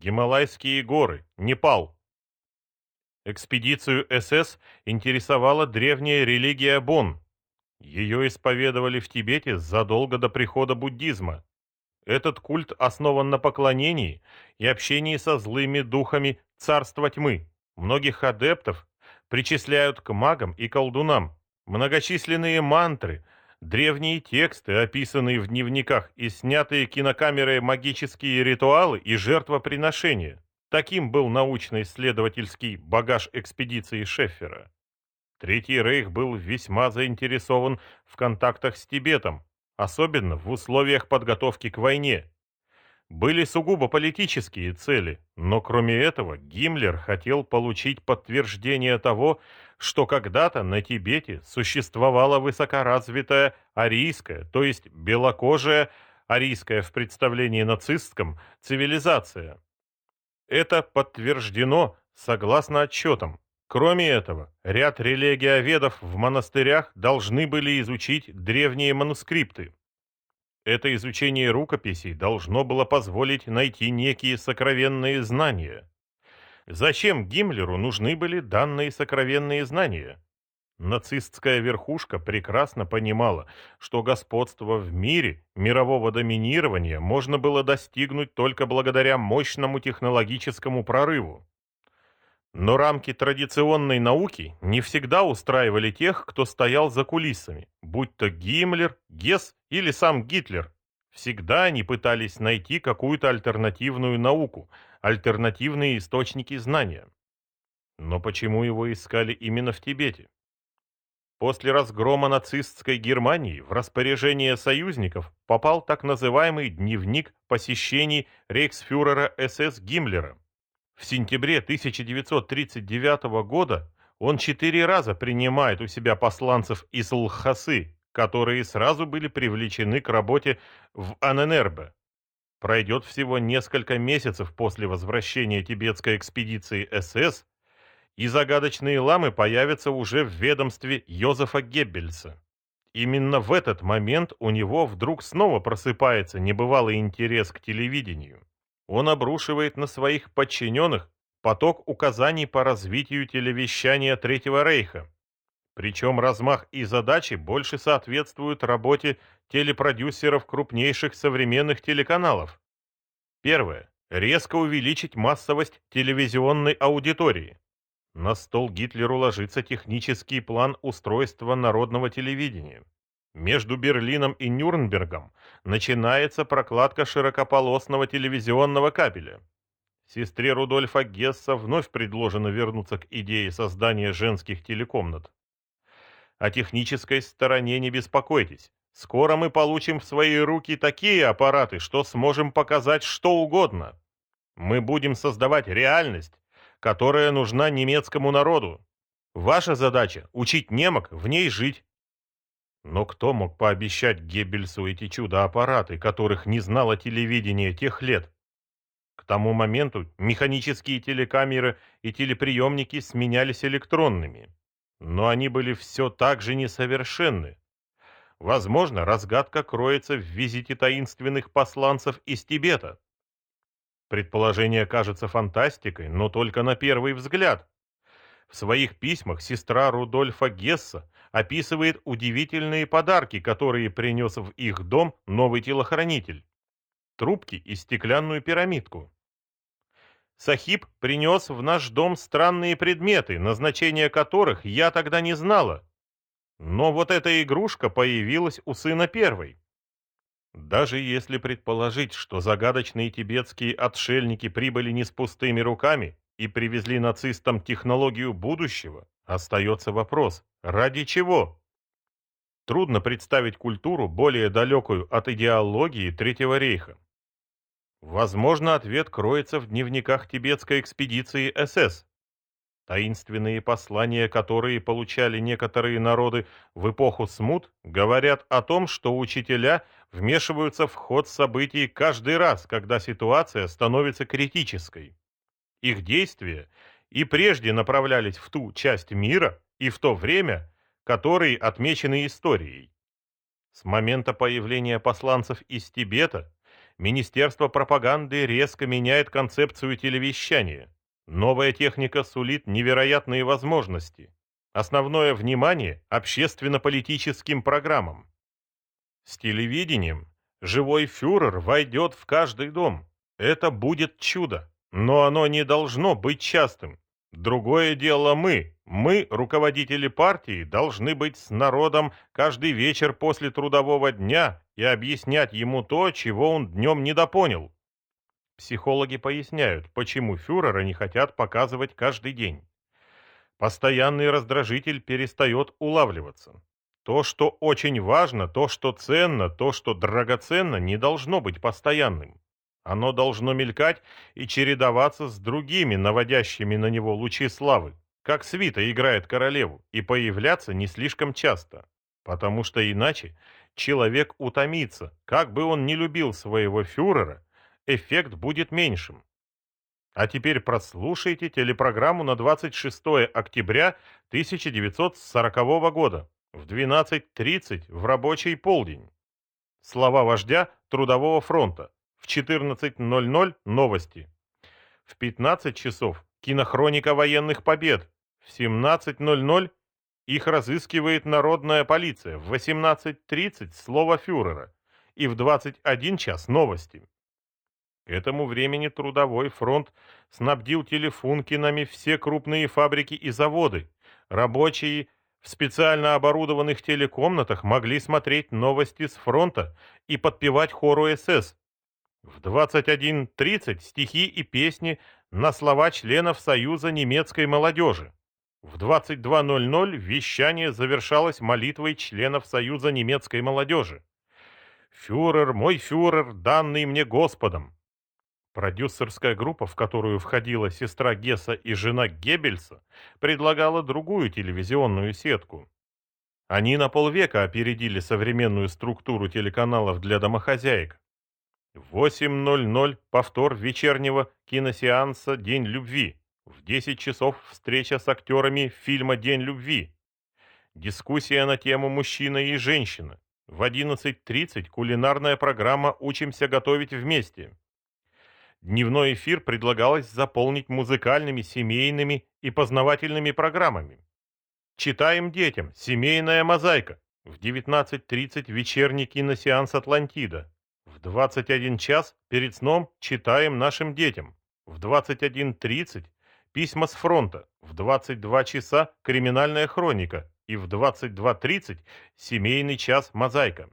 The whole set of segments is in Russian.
Гималайские горы, Непал. Экспедицию СС интересовала древняя религия Бон. Ее исповедовали в Тибете задолго до прихода буддизма. Этот культ основан на поклонении и общении со злыми духами царства тьмы. Многих адептов причисляют к магам и колдунам. Многочисленные мантры, древние тексты, описанные в дневниках и снятые кинокамерой магические ритуалы и жертвоприношения. Таким был научно-исследовательский багаж экспедиции Шеффера. Третий рейх был весьма заинтересован в контактах с Тибетом, особенно в условиях подготовки к войне. Были сугубо политические цели, но кроме этого Гиммлер хотел получить подтверждение того, что когда-то на Тибете существовала высокоразвитая арийская, то есть белокожая, арийская в представлении нацистском, цивилизация. Это подтверждено согласно отчетам. Кроме этого, ряд религиоведов в монастырях должны были изучить древние манускрипты. Это изучение рукописей должно было позволить найти некие сокровенные знания. Зачем Гиммлеру нужны были данные сокровенные знания? Нацистская верхушка прекрасно понимала, что господство в мире, мирового доминирования можно было достигнуть только благодаря мощному технологическому прорыву. Но рамки традиционной науки не всегда устраивали тех, кто стоял за кулисами, будь то Гиммлер, Гесс или сам Гитлер. Всегда они пытались найти какую-то альтернативную науку, альтернативные источники знания. Но почему его искали именно в Тибете? После разгрома нацистской Германии в распоряжение союзников попал так называемый дневник посещений рейхсфюрера СС Гиммлера. В сентябре 1939 года он четыре раза принимает у себя посланцев из Лхасы, которые сразу были привлечены к работе в Аненербе. Пройдет всего несколько месяцев после возвращения тибетской экспедиции СС, и загадочные ламы появятся уже в ведомстве Йозефа Геббельса. Именно в этот момент у него вдруг снова просыпается небывалый интерес к телевидению он обрушивает на своих подчиненных поток указаний по развитию телевещания Третьего Рейха. Причем размах и задачи больше соответствуют работе телепродюсеров крупнейших современных телеканалов. Первое. Резко увеличить массовость телевизионной аудитории. На стол Гитлеру ложится технический план устройства народного телевидения. Между Берлином и Нюрнбергом начинается прокладка широкополосного телевизионного кабеля. Сестре Рудольфа Гесса вновь предложено вернуться к идее создания женских телекомнат. О технической стороне не беспокойтесь. Скоро мы получим в свои руки такие аппараты, что сможем показать что угодно. Мы будем создавать реальность, которая нужна немецкому народу. Ваша задача – учить немок в ней жить. Но кто мог пообещать Геббельсу эти чудо-аппараты, которых не знало телевидение тех лет? К тому моменту механические телекамеры и телеприемники сменялись электронными. Но они были все так же несовершенны. Возможно, разгадка кроется в визите таинственных посланцев из Тибета. Предположение кажется фантастикой, но только на первый взгляд. В своих письмах сестра Рудольфа Гесса описывает удивительные подарки, которые принес в их дом новый телохранитель. Трубки и стеклянную пирамидку. Сахиб принес в наш дом странные предметы, назначение которых я тогда не знала. Но вот эта игрушка появилась у сына первой. Даже если предположить, что загадочные тибетские отшельники прибыли не с пустыми руками и привезли нацистам технологию будущего, остается вопрос, Ради чего? Трудно представить культуру, более далекую от идеологии Третьего рейха. Возможно, ответ кроется в дневниках тибетской экспедиции СС. Таинственные послания, которые получали некоторые народы в эпоху смут, говорят о том, что учителя вмешиваются в ход событий каждый раз, когда ситуация становится критической. Их действия и прежде направлялись в ту часть мира, и в то время, которые отмечены историей. С момента появления посланцев из Тибета Министерство пропаганды резко меняет концепцию телевещания. Новая техника сулит невероятные возможности. Основное внимание общественно-политическим программам. С телевидением живой фюрер войдет в каждый дом. Это будет чудо, но оно не должно быть частым. Другое дело мы. Мы, руководители партии, должны быть с народом каждый вечер после трудового дня и объяснять ему то, чего он днем недопонял. Психологи поясняют, почему фюрера не хотят показывать каждый день. Постоянный раздражитель перестает улавливаться. То, что очень важно, то, что ценно, то, что драгоценно, не должно быть постоянным. Оно должно мелькать и чередоваться с другими, наводящими на него лучи славы, как свита играет королеву, и появляться не слишком часто, потому что иначе человек утомится, как бы он ни любил своего фюрера, эффект будет меньшим. А теперь прослушайте телепрограмму на 26 октября 1940 года в 12.30 в рабочий полдень. Слова вождя Трудового фронта. В 14.00 новости. В 15 часов кинохроника военных побед. В 17.00 их разыскивает народная полиция. В 18.30 слово фюрера. И в 21 час новости. К этому времени Трудовой фронт снабдил телефункинами все крупные фабрики и заводы. Рабочие в специально оборудованных телекомнатах могли смотреть новости с фронта и подпевать хору СС. В 21.30 стихи и песни на слова членов Союза немецкой молодежи. В 22.00 вещание завершалось молитвой членов Союза немецкой молодежи. «Фюрер, мой фюрер, данный мне Господом!» Продюсерская группа, в которую входила сестра Гесса и жена Геббельса, предлагала другую телевизионную сетку. Они на полвека опередили современную структуру телеканалов для домохозяек. 8.00 повтор вечернего киносеанса «День любви». В 10 часов встреча с актерами фильма «День любви». Дискуссия на тему «Мужчина и женщина». В 11.30 кулинарная программа «Учимся готовить вместе». Дневной эфир предлагалось заполнить музыкальными, семейными и познавательными программами. Читаем детям. Семейная мозаика. В 19.30 вечерний киносеанс «Атлантида». В 21 час перед сном читаем нашим детям. В 21.30 письма с фронта. В 22 часа криминальная хроника. И в 22.30 семейный час «Мозаика».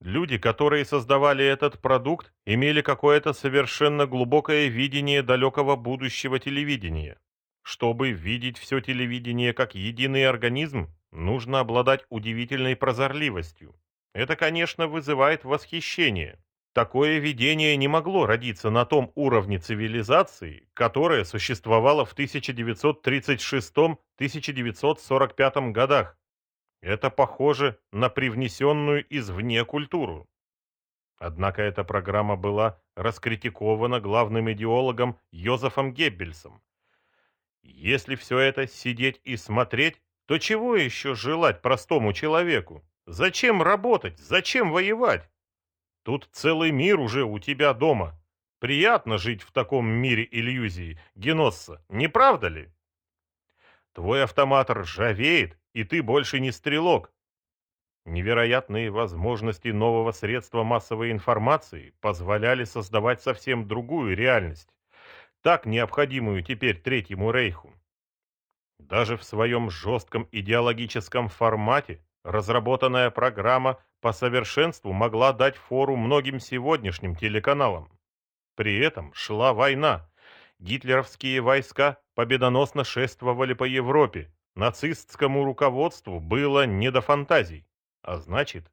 Люди, которые создавали этот продукт, имели какое-то совершенно глубокое видение далекого будущего телевидения. Чтобы видеть все телевидение как единый организм, нужно обладать удивительной прозорливостью. Это, конечно, вызывает восхищение. Такое видение не могло родиться на том уровне цивилизации, которая существовала в 1936-1945 годах, это похоже на привнесенную извне культуру. Однако эта программа была раскритикована главным идеологом Йозефом Геббельсом. Если все это сидеть и смотреть, то чего еще желать простому человеку? Зачем работать? Зачем воевать? Тут целый мир уже у тебя дома. Приятно жить в таком мире иллюзий, Геносса, не правда ли? Твой автомат ржавеет, и ты больше не стрелок. Невероятные возможности нового средства массовой информации позволяли создавать совсем другую реальность, так необходимую теперь Третьему Рейху. Даже в своем жестком идеологическом формате разработанная программа по совершенству могла дать фору многим сегодняшним телеканалам. При этом шла война. Гитлеровские войска победоносно шествовали по Европе, Нацистскому руководству было не до фантазий. А значит,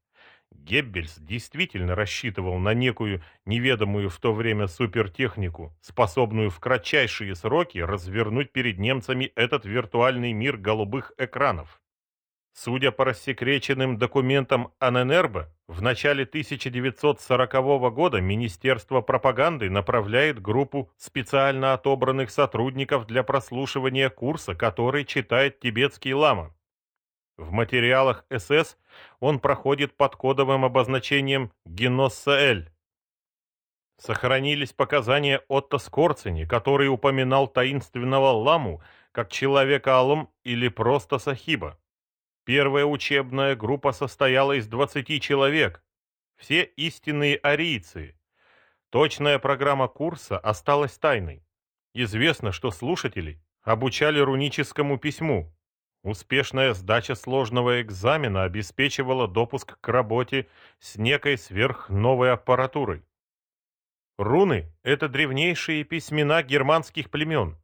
Геббельс действительно рассчитывал на некую неведомую в то время супертехнику, способную в кратчайшие сроки развернуть перед немцами этот виртуальный мир голубых экранов. Судя по рассекреченным документам АННРБ, в начале 1940 года Министерство пропаганды направляет группу специально отобранных сотрудников для прослушивания курса, который читает тибетский лама. В материалах СС он проходит под кодовым обозначением «Геносса-Эль». Сохранились показания Отто Скорцени, который упоминал таинственного ламу как человека Алум или просто Сахиба. Первая учебная группа состояла из 20 человек, все истинные арийцы. Точная программа курса осталась тайной. Известно, что слушателей обучали руническому письму. Успешная сдача сложного экзамена обеспечивала допуск к работе с некой сверхновой аппаратурой. Руны – это древнейшие письмена германских племен.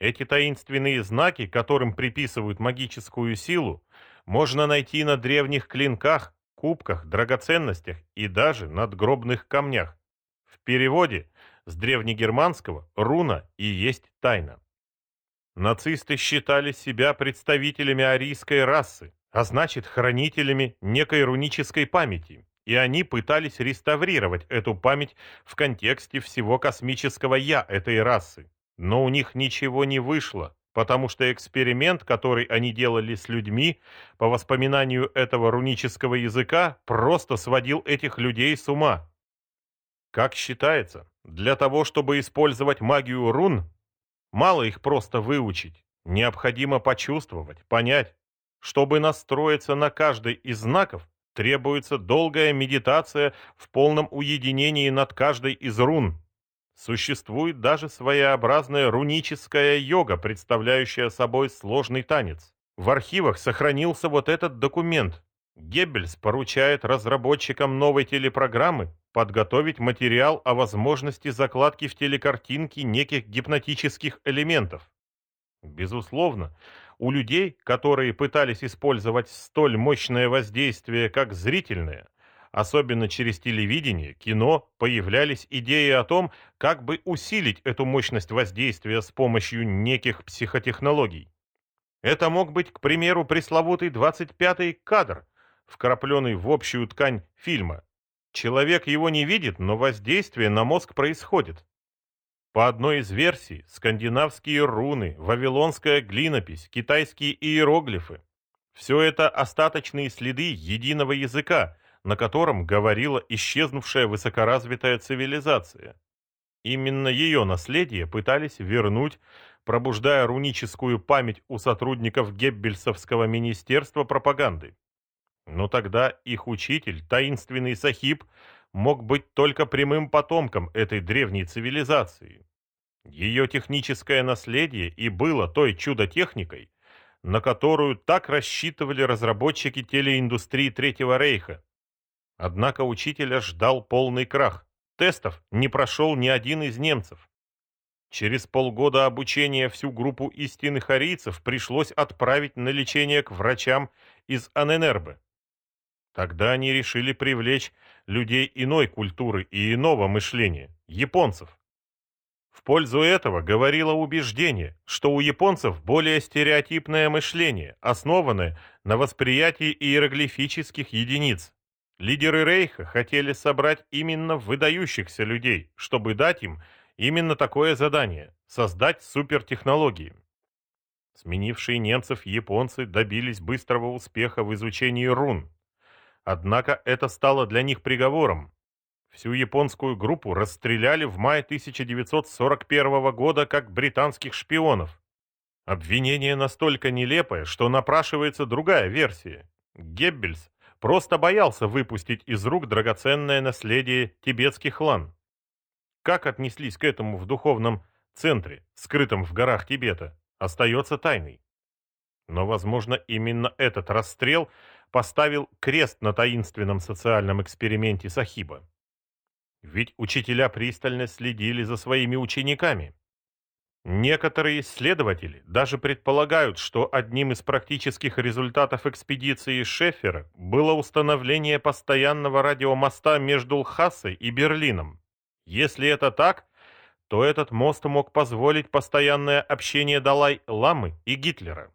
Эти таинственные знаки, которым приписывают магическую силу, можно найти на древних клинках, кубках, драгоценностях и даже надгробных камнях. В переводе с древнегерманского «руна» и есть тайна. Нацисты считали себя представителями арийской расы, а значит хранителями некой рунической памяти и они пытались реставрировать эту память в контексте всего космического «я» этой расы. Но у них ничего не вышло, потому что эксперимент, который они делали с людьми, по воспоминанию этого рунического языка, просто сводил этих людей с ума. Как считается, для того, чтобы использовать магию рун, мало их просто выучить, необходимо почувствовать, понять. Чтобы настроиться на каждый из знаков, Требуется долгая медитация в полном уединении над каждой из рун. Существует даже своеобразная руническая йога, представляющая собой сложный танец. В архивах сохранился вот этот документ. Геббельс поручает разработчикам новой телепрограммы подготовить материал о возможности закладки в телекартинки неких гипнотических элементов. Безусловно, у людей, которые пытались использовать столь мощное воздействие, как зрительное, особенно через телевидение, кино, появлялись идеи о том, как бы усилить эту мощность воздействия с помощью неких психотехнологий. Это мог быть, к примеру, пресловутый 25-й кадр, вкрапленный в общую ткань фильма. Человек его не видит, но воздействие на мозг происходит. По одной из версий, скандинавские руны, вавилонская глинопись, китайские иероглифы – все это остаточные следы единого языка, на котором говорила исчезнувшая высокоразвитая цивилизация. Именно ее наследие пытались вернуть, пробуждая руническую память у сотрудников Геббельсовского министерства пропаганды. Но тогда их учитель, таинственный Сахиб, мог быть только прямым потомком этой древней цивилизации. Ее техническое наследие и было той чудо-техникой, на которую так рассчитывали разработчики телеиндустрии Третьего Рейха. Однако учителя ждал полный крах. Тестов не прошел ни один из немцев. Через полгода обучения всю группу истинных арийцев пришлось отправить на лечение к врачам из Аненербе. Тогда они решили привлечь людей иной культуры и иного мышления, японцев. В пользу этого говорило убеждение, что у японцев более стереотипное мышление, основанное на восприятии иероглифических единиц. Лидеры Рейха хотели собрать именно выдающихся людей, чтобы дать им именно такое задание – создать супертехнологии. Сменившие немцев японцы добились быстрого успеха в изучении рун. Однако это стало для них приговором. Всю японскую группу расстреляли в мае 1941 года как британских шпионов. Обвинение настолько нелепое, что напрашивается другая версия. Геббельс просто боялся выпустить из рук драгоценное наследие тибетских лан. Как отнеслись к этому в духовном центре, скрытом в горах Тибета, остается тайной. Но, возможно, именно этот расстрел поставил крест на таинственном социальном эксперименте Сахиба. Ведь учителя пристально следили за своими учениками. Некоторые исследователи даже предполагают, что одним из практических результатов экспедиции Шеффера было установление постоянного радиомоста между Лхасой и Берлином. Если это так, то этот мост мог позволить постоянное общение Далай-Ламы и Гитлера.